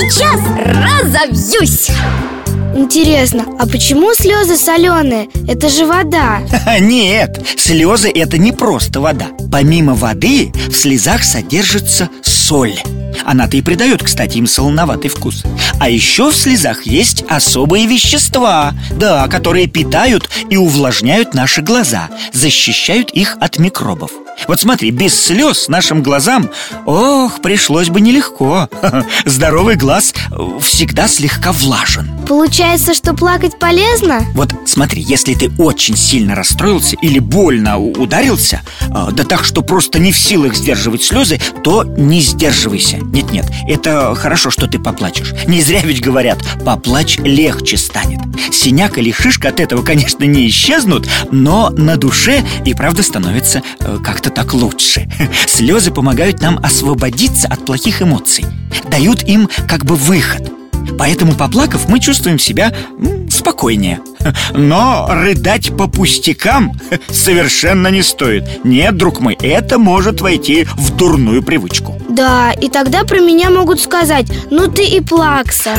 сейчас разобьюсь Интересно, а почему слезы соленые? Это же вода. Нет, слезы это не просто вода. Помимо воды в слезах содержится соль. Она-то и придает, кстати, им солоноватый вкус. А еще в слезах есть особые вещества Да, которые питают и увлажняют наши глаза Защищают их от микробов вот смотри, без слез нашим глазам, ох, пришлось бы нелегко. Здоровый глаз всегда слегка влажен. Получается, что плакать полезно? Вот смотри, если ты очень сильно расстроился или больно ударился а, Да так, что просто не в силах сдерживать слезы, то не сдерживайся. Нет-нет, это хорошо, что ты поплачешь. Не зря ведь говорят, поплачь легче станет. Синяк или шишка от этого, конечно, не исчезнут Но на душе и правда становится э, как-то так лучше. Слезы помогают нам освободиться от плохих эмоций Дают им как бы выход. Поэтому, поплакав, мы чувствуем себя спокойнее. Но рыдать по пустякам совершенно не стоит. Нет, друг мой, это может войти в дурную привычку. Да, и тогда про меня могут сказать Ну ты и плакса